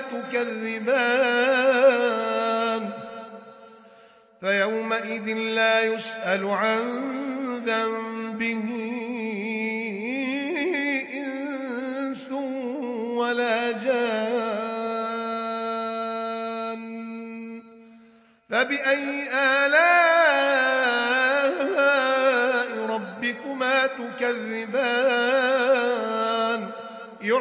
تكذبان. فيومئذ لا يسأل عن ذنبه إنس ولا جان. فبأي آلاء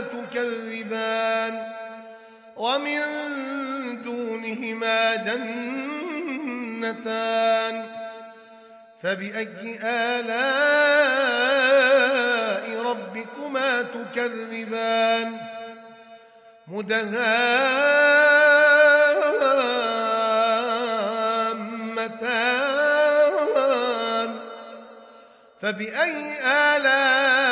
تكذبان ومن دونهما جنتان فبأي آلاء ربكما تكذبان مدهامتان فبأي آلاء